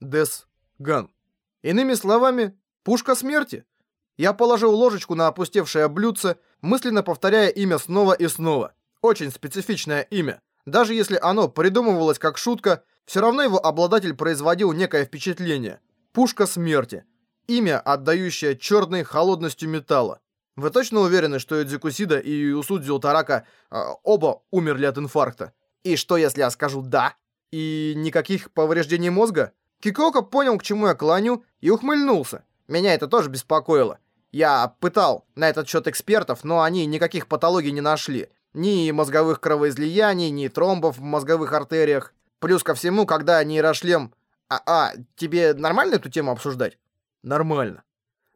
Дес Ган. Иными словами, пушка смерти. Я положил ложечку на опустевшее блюдце, мысленно повторяя имя снова и снова. Очень специфичное имя. Даже если оно придумывалось как шутка, все равно его обладатель производил некое впечатление. Пушка смерти. Имя, отдающее черной холодностью металла. Вы точно уверены, что Эдзикусида и Усудзио Тарака э, оба умерли от инфаркта? И что, если я скажу «да»? И никаких повреждений мозга? Кикока понял, к чему я клоню, и ухмыльнулся. Меня это тоже беспокоило. Я пытал на этот счет экспертов, но они никаких патологий не нашли. Ни мозговых кровоизлияний, ни тромбов в мозговых артериях. Плюс ко всему, когда нейрошлем... А, а, тебе нормально эту тему обсуждать? Нормально.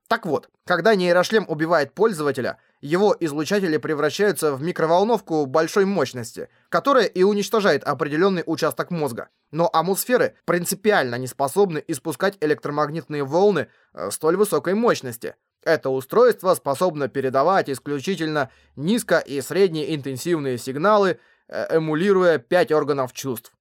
Так вот, когда нейрошлем убивает пользователя, его излучатели превращаются в микроволновку большой мощности, которая и уничтожает определенный участок мозга. Но амусферы принципиально не способны испускать электромагнитные волны э, столь высокой мощности. Это устройство способно передавать исключительно низко- и среднеинтенсивные сигналы, э, эмулируя пять органов чувств.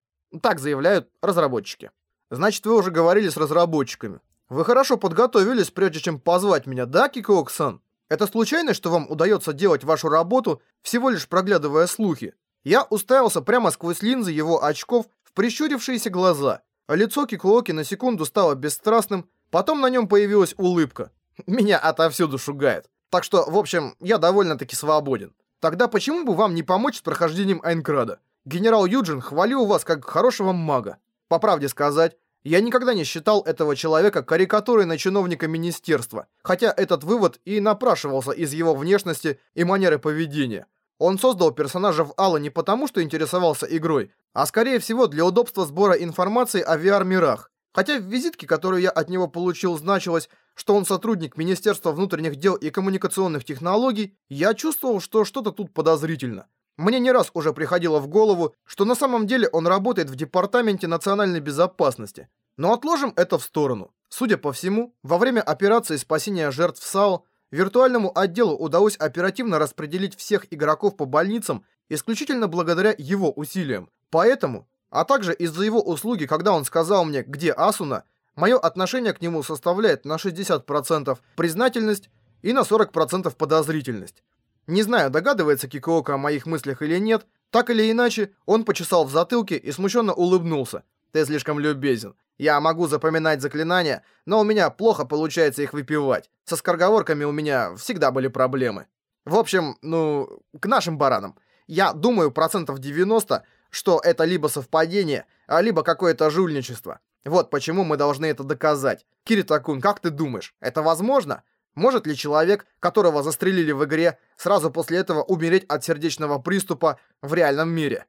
Так заявляют разработчики. Значит, вы уже говорили с разработчиками. Вы хорошо подготовились, прежде чем позвать меня, да, Кикоок-сан? Это случайно, что вам удается делать вашу работу, всего лишь проглядывая слухи? Я уставился прямо сквозь линзы его очков в прищурившиеся глаза. Лицо Кикуоки на секунду стало бесстрастным, потом на нем появилась улыбка. Меня отовсюду шугает. Так что, в общем, я довольно-таки свободен. Тогда почему бы вам не помочь с прохождением Айнкрада? Генерал Юджин хвалил вас как хорошего мага. По правде сказать, я никогда не считал этого человека карикатурой на чиновника министерства, хотя этот вывод и напрашивался из его внешности и манеры поведения. Он создал персонажа в Алла не потому, что интересовался игрой, а скорее всего для удобства сбора информации о VR-мирах. Хотя в визитке, которую я от него получил, значилось, что он сотрудник Министерства внутренних дел и коммуникационных технологий, я чувствовал, что что-то тут подозрительно. Мне не раз уже приходило в голову, что на самом деле он работает в Департаменте национальной безопасности. Но отложим это в сторону. Судя по всему, во время операции спасения жертв САО виртуальному отделу удалось оперативно распределить всех игроков по больницам исключительно благодаря его усилиям. Поэтому а также из-за его услуги, когда он сказал мне, где Асуна, мое отношение к нему составляет на 60% признательность и на 40% подозрительность. Не знаю, догадывается Кикоока о моих мыслях или нет, так или иначе, он почесал в затылке и смущенно улыбнулся. «Ты слишком любезен. Я могу запоминать заклинания, но у меня плохо получается их выпивать. Со скороговорками у меня всегда были проблемы. В общем, ну, к нашим баранам. Я думаю, процентов 90 что это либо совпадение, а либо какое-то жульничество. Вот почему мы должны это доказать. Кирита-кун, как ты думаешь, это возможно? Может ли человек, которого застрелили в игре, сразу после этого умереть от сердечного приступа в реальном мире?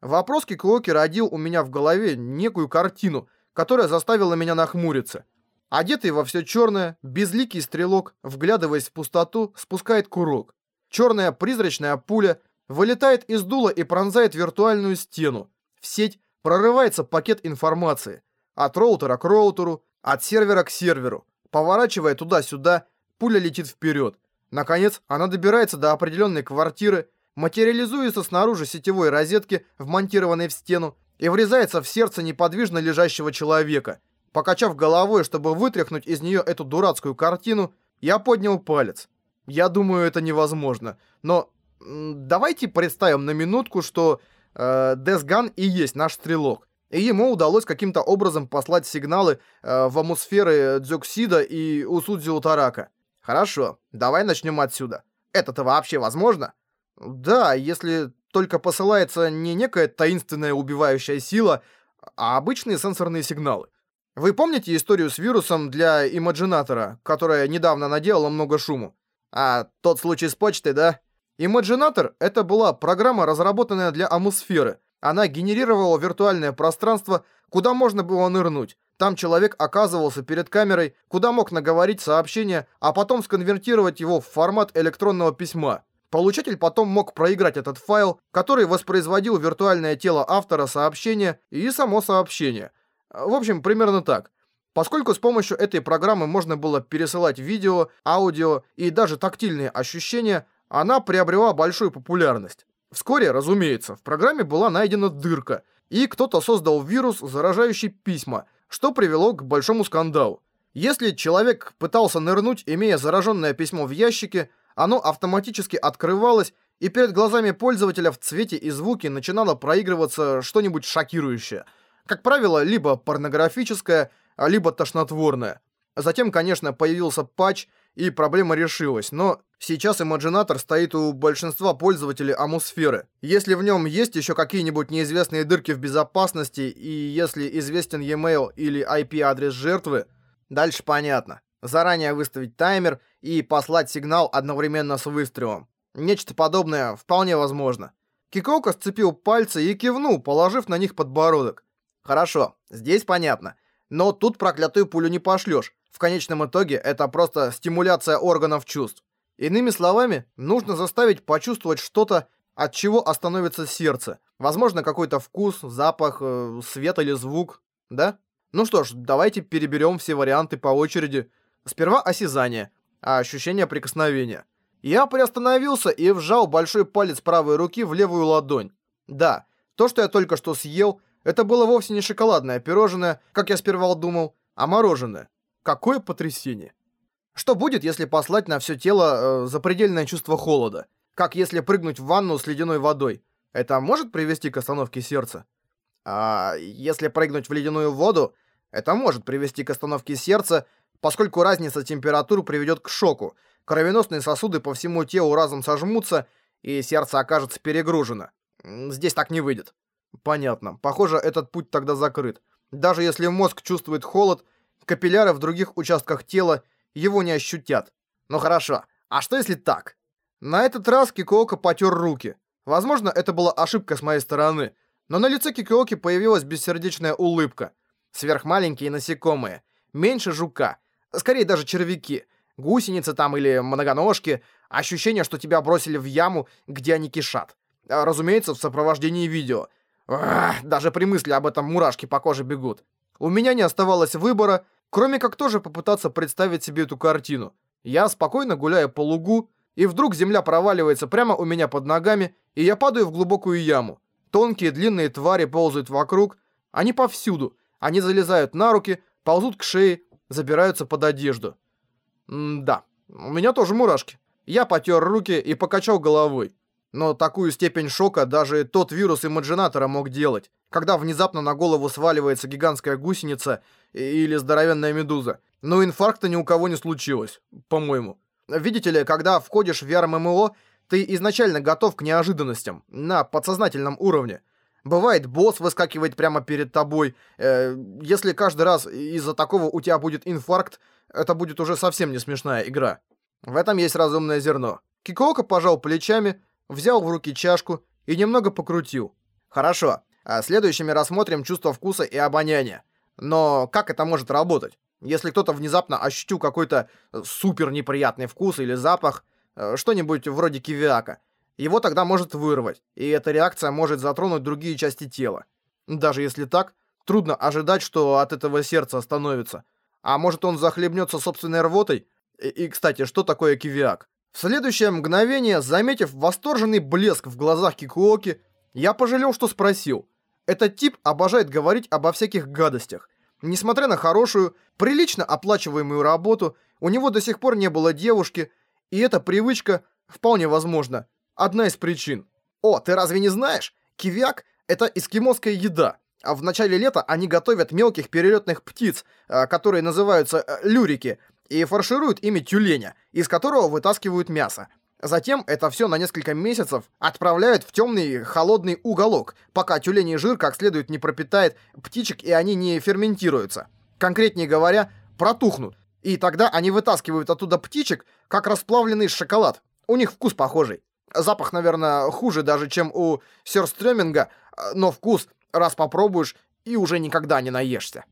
Вопрос Кикуоки родил у меня в голове некую картину, которая заставила меня нахмуриться. Одетый во все черное, безликий стрелок, вглядываясь в пустоту, спускает курок. Черная призрачная пуля вылетает из дула и пронзает виртуальную стену. В сеть прорывается пакет информации. От роутера к роутеру, от сервера к серверу. Поворачивая туда-сюда, пуля летит вперед. Наконец, она добирается до определенной квартиры, материализуется снаружи сетевой розетки, вмонтированной в стену, и врезается в сердце неподвижно лежащего человека. Покачав головой, чтобы вытряхнуть из нее эту дурацкую картину, я поднял палец. Я думаю, это невозможно, но давайте представим на минутку, что э, Десган и есть наш стрелок. И ему удалось каким-то образом послать сигналы э, в атмосферы Дзюксида и Усудзио Тарака. Хорошо, давай начнем отсюда. Это-то вообще возможно? Да, если только посылается не некая таинственная убивающая сила, а обычные сенсорные сигналы. Вы помните историю с вирусом для имаджинатора, которая недавно наделала много шуму? А тот случай с почтой, да? Имаджинатор — это была программа, разработанная для Амусферы. Она генерировала виртуальное пространство, куда можно было нырнуть. Там человек оказывался перед камерой, куда мог наговорить сообщение, а потом сконвертировать его в формат электронного письма. Получатель потом мог проиграть этот файл, который воспроизводил виртуальное тело автора сообщения и само сообщение. В общем, примерно так. Поскольку с помощью этой программы можно было пересылать видео, аудио и даже тактильные ощущения, она приобрела большую популярность. Вскоре, разумеется, в программе была найдена дырка, и кто-то создал вирус, заражающий письма, что привело к большому скандалу. Если человек пытался нырнуть, имея зараженное письмо в ящике, оно автоматически открывалось, и перед глазами пользователя в цвете и звуке начинало проигрываться что-нибудь шокирующее. Как правило, либо порнографическое, либо тошнотворное. Затем, конечно, появился патч, и проблема решилась, но сейчас имаджинатор стоит у большинства пользователей Амусферы. Если в нем есть еще какие-нибудь неизвестные дырки в безопасности, и если известен e-mail или IP-адрес жертвы, дальше понятно. Заранее выставить таймер и послать сигнал одновременно с выстрелом. Нечто подобное вполне возможно. Кикока сцепил пальцы и кивнул, положив на них подбородок. Хорошо, здесь понятно. Но тут проклятую пулю не пошлешь. В конечном итоге это просто стимуляция органов чувств. Иными словами, нужно заставить почувствовать что-то, от чего остановится сердце. Возможно, какой-то вкус, запах, э, свет или звук, да? Ну что ж, давайте переберем все варианты по очереди. Сперва осязание, а ощущение прикосновения. Я приостановился и вжал большой палец правой руки в левую ладонь. Да, то, что я только что съел, это было вовсе не шоколадное пирожное, как я сперва думал, а мороженое. Какое потрясение! Что будет, если послать на все тело э, запредельное чувство холода? Как если прыгнуть в ванну с ледяной водой? Это может привести к остановке сердца? А если прыгнуть в ледяную воду, это может привести к остановке сердца, поскольку разница температур приведет к шоку. Кровеносные сосуды по всему телу разом сожмутся, и сердце окажется перегружено. Здесь так не выйдет. Понятно. Похоже, этот путь тогда закрыт. Даже если мозг чувствует холод, Капилляры в других участках тела его не ощутят. Ну хорошо, а что если так? На этот раз Кикоока потер руки. Возможно, это была ошибка с моей стороны, но на лице Кикооки появилась бессердечная улыбка. Сверхмаленькие насекомые, меньше жука, скорее даже червяки, гусеницы там или многоножки, ощущение, что тебя бросили в яму, где они кишат. А, разумеется, в сопровождении видео. Ах, даже при мысли об этом мурашки по коже бегут. У меня не оставалось выбора, Кроме как тоже попытаться представить себе эту картину. Я спокойно гуляю по лугу, и вдруг земля проваливается прямо у меня под ногами, и я падаю в глубокую яму. Тонкие длинные твари ползают вокруг, они повсюду. Они залезают на руки, ползут к шее, забираются под одежду. М да, у меня тоже мурашки. Я потер руки и покачал головой. Но такую степень шока даже тот вирус имаджинатора мог делать когда внезапно на голову сваливается гигантская гусеница или здоровенная медуза. Но инфаркта ни у кого не случилось, по-моему. Видите ли, когда входишь в VR-MMO, ты изначально готов к неожиданностям, на подсознательном уровне. Бывает, босс выскакивает прямо перед тобой. Э, если каждый раз из-за такого у тебя будет инфаркт, это будет уже совсем не смешная игра. В этом есть разумное зерно. Кикоока пожал плечами, взял в руки чашку и немного покрутил. Хорошо, а следующими рассмотрим чувство вкуса и обоняния. Но как это может работать? Если кто-то внезапно ощутил какой-то супер неприятный вкус или запах, э, что-нибудь вроде кивиака, его тогда может вырвать, и эта реакция может затронуть другие части тела. Даже если так, трудно ожидать, что от этого сердце остановится. А может он захлебнется собственной рвотой? И, и кстати, что такое кивиак? В следующее мгновение, заметив восторженный блеск в глазах Кикуоки, я пожалел, что спросил – этот тип обожает говорить обо всяких гадостях. Несмотря на хорошую, прилично оплачиваемую работу, у него до сих пор не было девушки, и эта привычка, вполне возможно, одна из причин. О, ты разве не знаешь? Кивяк – это эскимосская еда. А в начале лета они готовят мелких перелетных птиц, а, которые называются э, люрики, и фаршируют ими тюленя, из которого вытаскивают мясо. Затем это все на несколько месяцев отправляют в темный холодный уголок, пока тюленей жир как следует не пропитает птичек и они не ферментируются. Конкретнее говоря, протухнут. И тогда они вытаскивают оттуда птичек, как расплавленный шоколад. У них вкус похожий. Запах, наверное, хуже даже, чем у сёрстрёминга, но вкус, раз попробуешь, и уже никогда не наешься.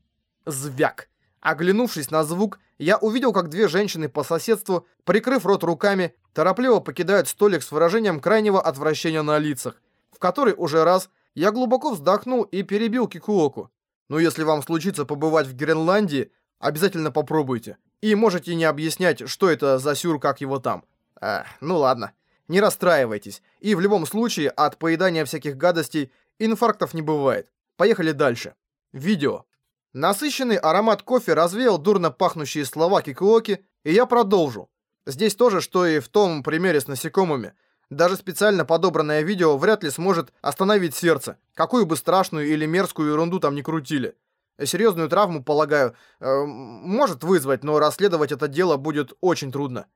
Звяк. Оглянувшись на звук, я увидел, как две женщины по соседству, прикрыв рот руками, торопливо покидают столик с выражением крайнего отвращения на лицах, в который уже раз я глубоко вздохнул и перебил Кикуоку. «Ну, если вам случится побывать в Гренландии, обязательно попробуйте. И можете не объяснять, что это за сюр, как его там. А, ну ладно. Не расстраивайтесь. И в любом случае, от поедания всяких гадостей инфарктов не бывает. Поехали дальше. Видео. Насыщенный аромат кофе развеял дурно пахнущие слова Кикуоки, и я продолжу. Здесь тоже, что и в том примере с насекомыми. Даже специально подобранное видео вряд ли сможет остановить сердце, какую бы страшную или мерзкую ерунду там ни крутили. Серьезную травму, полагаю, э, может вызвать, но расследовать это дело будет очень трудно.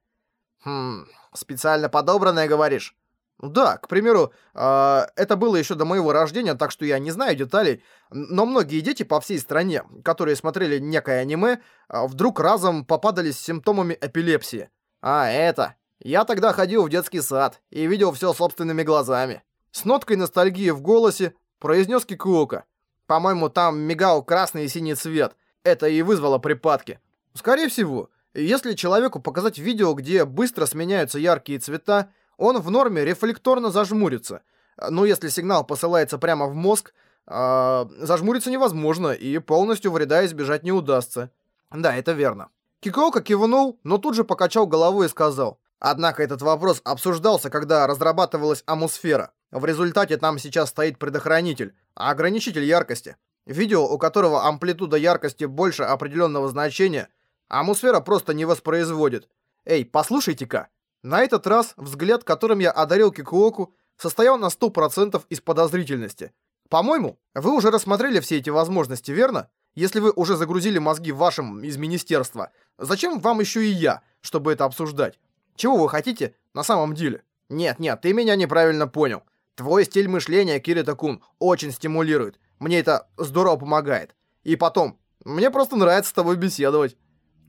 Хм, специально подобранное, говоришь? Да, к примеру, э, это было еще до моего рождения, так что я не знаю деталей, но многие дети по всей стране, которые смотрели некое аниме, э, вдруг разом попадались с симптомами эпилепсии. А, это... Я тогда ходил в детский сад и видел все собственными глазами. С ноткой ностальгии в голосе произнес Кикуока. По-моему, там мигал красный и синий цвет. Это и вызвало припадки. Скорее всего, если человеку показать видео, где быстро сменяются яркие цвета, он в норме рефлекторно зажмурится. Но если сигнал посылается прямо в мозг, э, зажмуриться невозможно, и полностью вреда избежать не удастся. Да, это верно. Кикока кивнул, но тут же покачал головой и сказал. Однако этот вопрос обсуждался, когда разрабатывалась атмосфера. В результате там сейчас стоит предохранитель, ограничитель яркости. Видео, у которого амплитуда яркости больше определенного значения, атмосфера просто не воспроизводит. Эй, послушайте-ка. На этот раз взгляд, которым я одарил Кикуоку, состоял на 100% из подозрительности. По-моему, вы уже рассмотрели все эти возможности, верно? Если вы уже загрузили мозги вашим из министерства, зачем вам еще и я, чтобы это обсуждать? Чего вы хотите на самом деле? Нет, нет, ты меня неправильно понял. Твой стиль мышления, Кирита-кун, очень стимулирует. Мне это здорово помогает. И потом, мне просто нравится с тобой беседовать.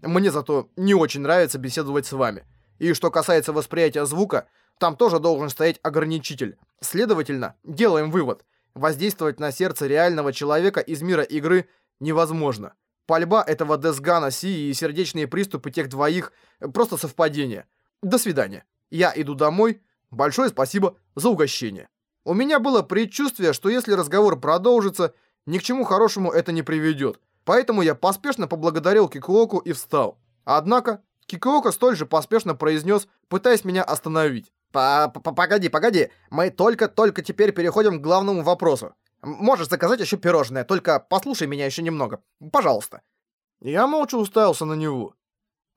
Мне зато не очень нравится беседовать с вами. И что касается восприятия звука, там тоже должен стоять ограничитель. Следовательно, делаем вывод. Воздействовать на сердце реального человека из мира игры невозможно. Пальба этого Десгана Си и сердечные приступы тех двоих – просто совпадение. До свидания. Я иду домой. Большое спасибо за угощение. У меня было предчувствие, что если разговор продолжится, ни к чему хорошему это не приведет. Поэтому я поспешно поблагодарил Кикуоку и встал. Однако, Кикуока столь же поспешно произнес, пытаясь меня остановить. По -по «Погоди, погоди, мы только-только теперь переходим к главному вопросу. Можешь заказать еще пирожное, только послушай меня еще немного. Пожалуйста». Я молча уставился на него.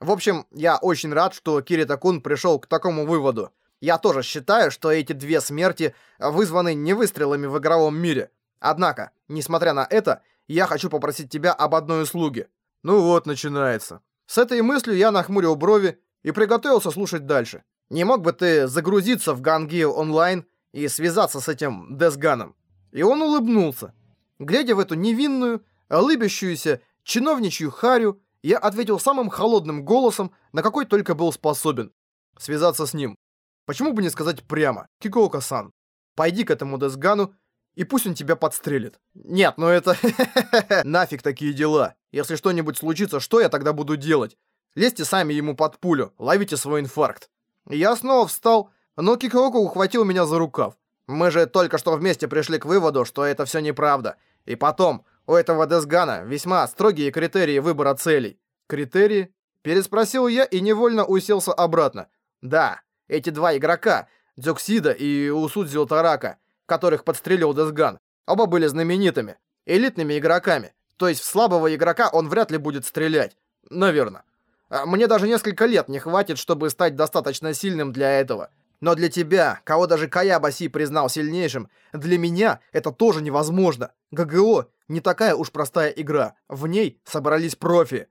В общем, я очень рад, что Кирита-кун пришел к такому выводу. Я тоже считаю, что эти две смерти вызваны не выстрелами в игровом мире. Однако, несмотря на это, я хочу попросить тебя об одной услуге. Ну вот, начинается. С этой мыслью я нахмурил брови и приготовился слушать дальше. Не мог бы ты загрузиться в Гангео онлайн и связаться с этим Десганом? И он улыбнулся. Глядя в эту невинную, улыбящуюся, чиновничью харю, я ответил самым холодным голосом, на какой только был способен. Связаться с ним. Почему бы не сказать прямо? Кикоока-сан, пойди к этому Десгану, и пусть он тебя подстрелит. Нет, ну это... Нафиг такие дела. Если что-нибудь случится, что я тогда буду делать? Лезьте сами ему под пулю, ловите свой инфаркт. Я снова встал, но Кикоока ухватил меня за рукав. Мы же только что вместе пришли к выводу, что это все неправда. И потом, у этого Десгана весьма строгие критерии выбора целей. Критерии? Переспросил я и невольно уселся обратно. Да, эти два игрока, Дзюксида и Усудзио Тарака, которых подстрелил Десган, оба были знаменитыми, элитными игроками. То есть в слабого игрока он вряд ли будет стрелять. Наверное. А мне даже несколько лет не хватит, чтобы стать достаточно сильным для этого. Но для тебя, кого даже Каябаси признал сильнейшим, для меня это тоже невозможно. ГГО не такая уж простая игра. В ней собрались профи.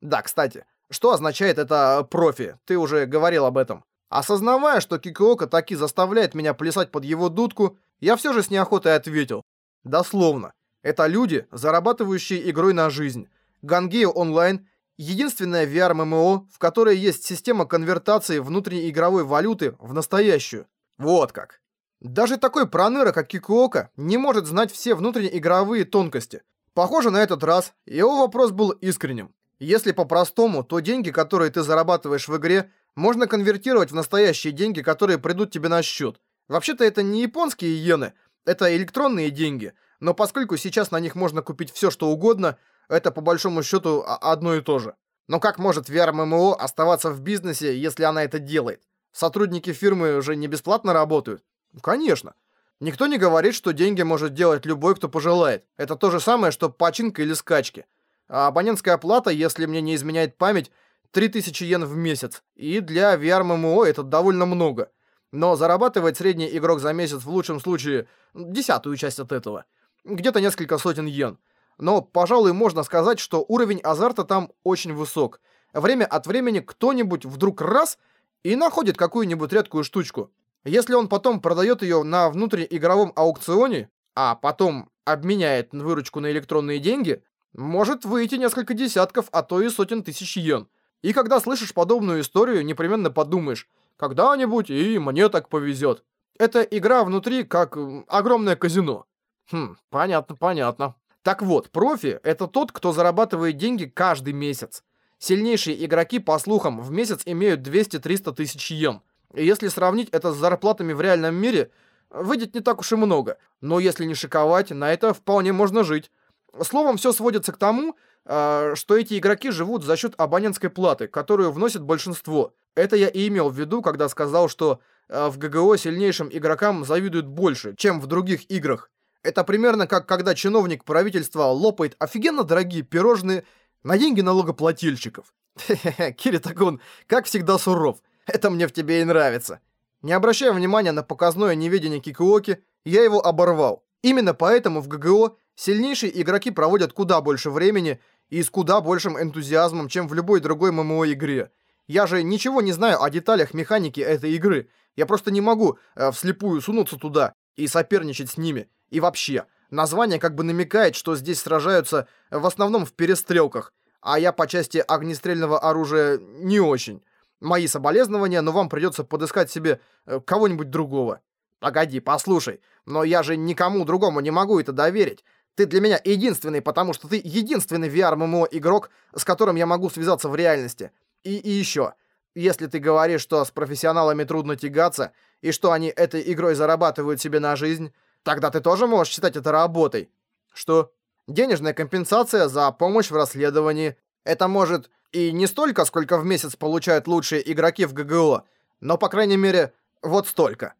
Да, кстати, что означает это профи? Ты уже говорил об этом. Осознавая, что Кикуока таки заставляет меня плясать под его дудку, я все же с неохотой ответил. Дословно. Это люди, зарабатывающие игрой на жизнь. Гангео онлайн – единственная VR-ММО, в которой есть система конвертации внутренней игровой валюты в настоящую. Вот как. Даже такой проныра, как Кикуока, не может знать все внутреннеигровые тонкости. Похоже, на этот раз его вопрос был искренним. Если по-простому, то деньги, которые ты зарабатываешь в игре, можно конвертировать в настоящие деньги, которые придут тебе на счет. Вообще-то это не японские иены, это электронные деньги, но поскольку сейчас на них можно купить все, что угодно, это по большому счету одно и то же. Но как может VR-ММО оставаться в бизнесе, если она это делает? Сотрудники фирмы уже не бесплатно работают? Конечно. Никто не говорит, что деньги может делать любой, кто пожелает. Это то же самое, что починка или скачки. А абонентская плата, если мне не изменяет память, 3000 йен в месяц. И для VR-MMO это довольно много. Но зарабатывает средний игрок за месяц в лучшем случае десятую часть от этого. Где-то несколько сотен йен. Но, пожалуй, можно сказать, что уровень азарта там очень высок. Время от времени кто-нибудь вдруг раз и находит какую-нибудь редкую штучку. Если он потом продает ее на внутриигровом аукционе, а потом обменяет выручку на электронные деньги, может выйти несколько десятков, а то и сотен тысяч йен. И когда слышишь подобную историю, непременно подумаешь, когда-нибудь и мне так повезет. Эта игра внутри как огромное казино. Хм, понятно, понятно. Так вот, профи — это тот, кто зарабатывает деньги каждый месяц. Сильнейшие игроки, по слухам, в месяц имеют 200-300 тысяч йен. И если сравнить это с зарплатами в реальном мире, выйдет не так уж и много. Но если не шиковать, на это вполне можно жить. Словом, все сводится к тому, а, что эти игроки живут за счет абонентской платы, которую вносит большинство. Это я и имел в виду, когда сказал, что а, в ГГО сильнейшим игрокам завидуют больше, чем в других играх. Это примерно как когда чиновник правительства лопает офигенно дорогие пирожные на деньги налогоплательщиков. Хе-хе, Киритагун, как всегда суров. Это мне в тебе и нравится. Не обращая внимания на показное неведение Кикуоки, я его оборвал. Именно поэтому в ГГО сильнейшие игроки проводят куда больше времени и с куда большим энтузиазмом, чем в любой другой ММО-игре. Я же ничего не знаю о деталях механики этой игры. Я просто не могу э, вслепую сунуться туда и соперничать с ними. И вообще, название как бы намекает, что здесь сражаются в основном в перестрелках, а я по части огнестрельного оружия не очень. Мои соболезнования, но вам придется подыскать себе э, кого-нибудь другого. Погоди, послушай, но я же никому другому не могу это доверить. Ты для меня единственный, потому что ты единственный VR-MMO игрок, с которым я могу связаться в реальности. И, и еще, если ты говоришь, что с профессионалами трудно тягаться, и что они этой игрой зарабатывают себе на жизнь, тогда ты тоже можешь считать это работой. Что? Денежная компенсация за помощь в расследовании. Это может и не столько, сколько в месяц получают лучшие игроки в ГГО, но, по крайней мере, вот столько.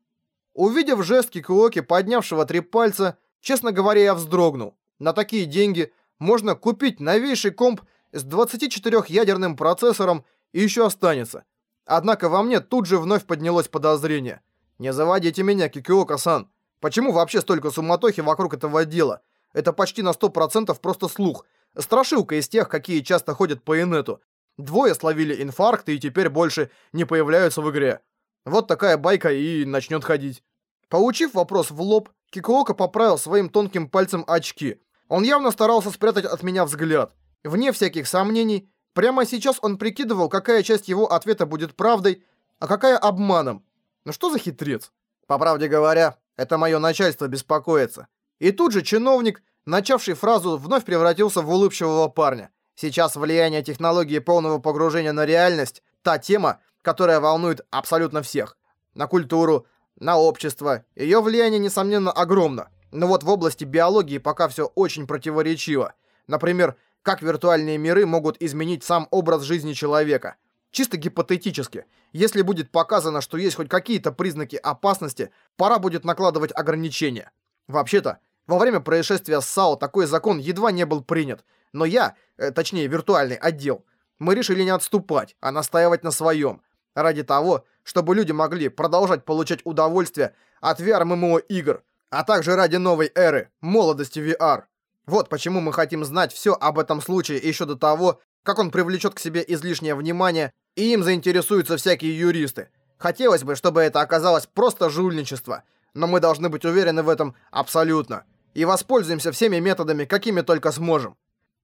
Увидев жест Кикуоки, поднявшего три пальца, честно говоря, я вздрогнул. На такие деньги можно купить новейший комп с 24-ядерным процессором и еще останется. Однако во мне тут же вновь поднялось подозрение. Не заводите меня, Кикуока-сан. Почему вообще столько суматохи вокруг этого дела? Это почти на 100% просто слух – Страшилка из тех, какие часто ходят по инету. Двое словили инфаркт и теперь больше не появляются в игре. Вот такая байка и начнет ходить. Получив вопрос в лоб, Кикуока поправил своим тонким пальцем очки. Он явно старался спрятать от меня взгляд. Вне всяких сомнений, прямо сейчас он прикидывал, какая часть его ответа будет правдой, а какая обманом. Ну что за хитрец? По правде говоря, это мое начальство беспокоится. И тут же чиновник, начавший фразу, вновь превратился в улыбчивого парня. Сейчас влияние технологии полного погружения на реальность – та тема, которая волнует абсолютно всех. На культуру, на общество. Ее влияние, несомненно, огромно. Но вот в области биологии пока все очень противоречиво. Например, как виртуальные миры могут изменить сам образ жизни человека. Чисто гипотетически. Если будет показано, что есть хоть какие-то признаки опасности, пора будет накладывать ограничения. Вообще-то, во время происшествия с САО такой закон едва не был принят. Но я, э, точнее виртуальный отдел, мы решили не отступать, а настаивать на своем. Ради того, чтобы люди могли продолжать получать удовольствие от VR-MMO игр, а также ради новой эры, молодости VR. Вот почему мы хотим знать все об этом случае еще до того, как он привлечет к себе излишнее внимание, и им заинтересуются всякие юристы. Хотелось бы, чтобы это оказалось просто жульничество, но мы должны быть уверены в этом абсолютно и воспользуемся всеми методами, какими только сможем.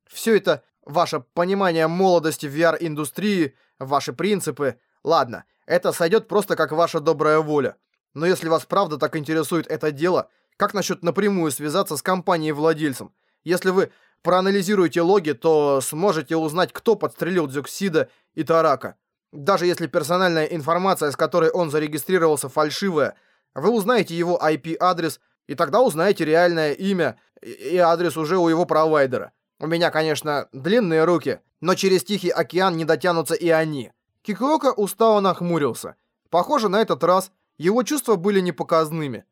Все это ваше понимание молодости VR-индустрии, ваши принципы. Ладно, это сойдет просто как ваша добрая воля. Но если вас правда так интересует это дело, как насчет напрямую связаться с компанией-владельцем? Если вы проанализируете логи, то сможете узнать, кто подстрелил Дзюксида и Тарака. Даже если персональная информация, с которой он зарегистрировался, фальшивая, вы узнаете его IP-адрес – и тогда узнаете реальное имя и адрес уже у его провайдера. У меня, конечно, длинные руки, но через Тихий океан не дотянутся и они. Кикуока устало нахмурился. Похоже, на этот раз его чувства были непоказными.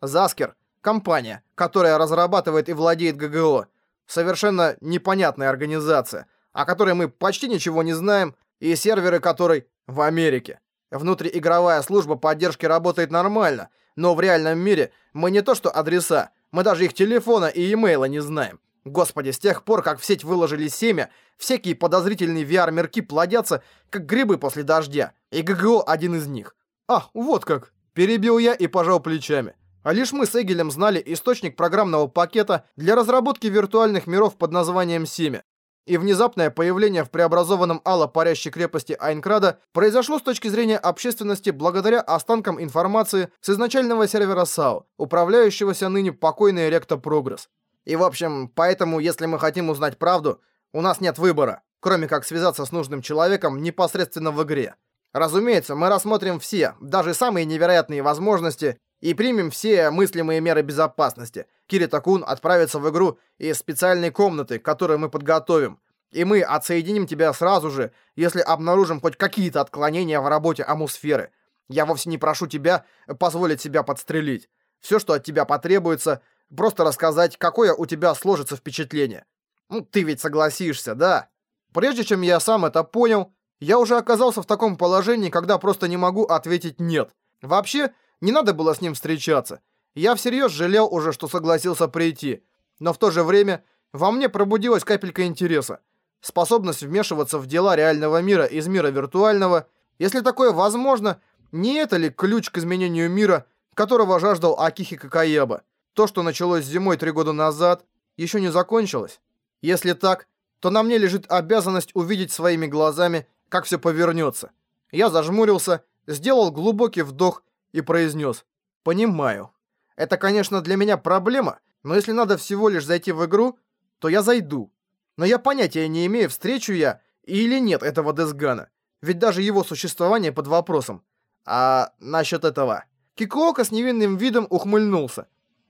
Заскер, компания, которая разрабатывает и владеет ГГО, Совершенно непонятная организация, о которой мы почти ничего не знаем, и серверы которой в Америке. Внутриигровая служба поддержки работает нормально, но в реальном мире мы не то что адреса, мы даже их телефона и имейла не знаем. Господи, с тех пор, как в сеть выложили семя, всякие подозрительные VR-мерки плодятся, как грибы после дождя, и ГГО один из них. А, вот как. Перебил я и пожал плечами. А лишь мы с Эгелем знали источник программного пакета для разработки виртуальных миров под названием «Семя». И внезапное появление в преобразованном Алла парящей крепости Айнкрада произошло с точки зрения общественности благодаря останкам информации с изначального сервера САУ, управляющегося ныне покойной Ректа Прогресс. И в общем, поэтому, если мы хотим узнать правду, у нас нет выбора, кроме как связаться с нужным человеком непосредственно в игре. Разумеется, мы рассмотрим все, даже самые невероятные возможности, и примем все мыслимые меры безопасности. Кирита-кун отправится в игру из специальной комнаты, которую мы подготовим. И мы отсоединим тебя сразу же, если обнаружим хоть какие-то отклонения в работе амусферы. Я вовсе не прошу тебя позволить себя подстрелить. Все, что от тебя потребуется, Просто рассказать, какое у тебя сложится впечатление. Ну, ты ведь согласишься, да? Прежде чем я сам это понял, я уже оказался в таком положении, когда просто не могу ответить «нет». Вообще, не надо было с ним встречаться. Я всерьез жалел уже, что согласился прийти. Но в то же время во мне пробудилась капелька интереса. Способность вмешиваться в дела реального мира из мира виртуального. Если такое возможно, не это ли ключ к изменению мира, которого жаждал Акихи Какаеба? То, что началось зимой три года назад, еще не закончилось. Если так, то на мне лежит обязанность увидеть своими глазами, как все повернется. Я зажмурился, сделал глубокий вдох и произнес «Понимаю». Это, конечно, для меня проблема, но если надо всего лишь зайти в игру, то я зайду. Но я понятия не имею, встречу я или нет этого Десгана. Ведь даже его существование под вопросом. А насчет этого... Кикуока с невинным видом ухмыльнулся.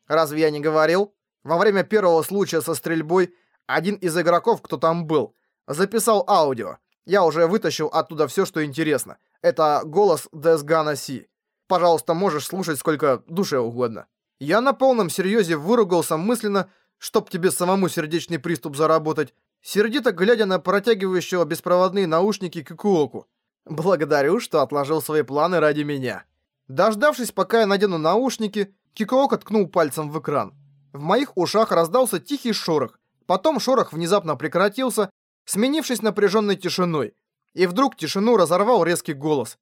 Разве я не говорил? Во время первого случая со стрельбой один из игроков, кто там был, записал аудио. Я уже вытащил оттуда все, что интересно. Это голос Десгана Си. Пожалуйста, можешь слушать сколько душе угодно. Я на полном серьезе выругался мысленно, чтоб тебе самому сердечный приступ заработать, сердито глядя на протягивающего беспроводные наушники Кикуоку. Благодарю, что отложил свои планы ради меня. Дождавшись, пока я надену наушники, Кикоока ткнул пальцем в экран. В моих ушах раздался тихий шорох. Потом шорох внезапно прекратился, сменившись напряженной тишиной. И вдруг тишину разорвал резкий голос.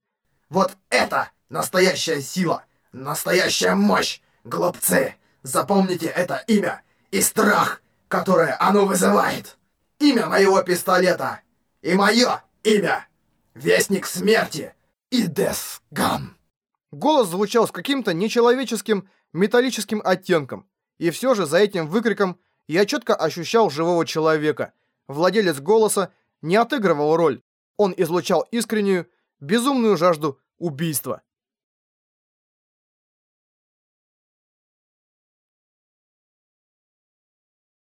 «Вот это настоящая сила! Настоящая мощь! Глупцы! Запомните это имя и страх, которое оно вызывает! Имя моего пистолета! И мое имя! Вестник смерти! Идесган!» Голос звучал с каким-то нечеловеческим, металлическим оттенком. И все же за этим выкриком я четко ощущал живого человека. Владелец голоса не отыгрывал роль. Он излучал искреннюю, безумную жажду убийства.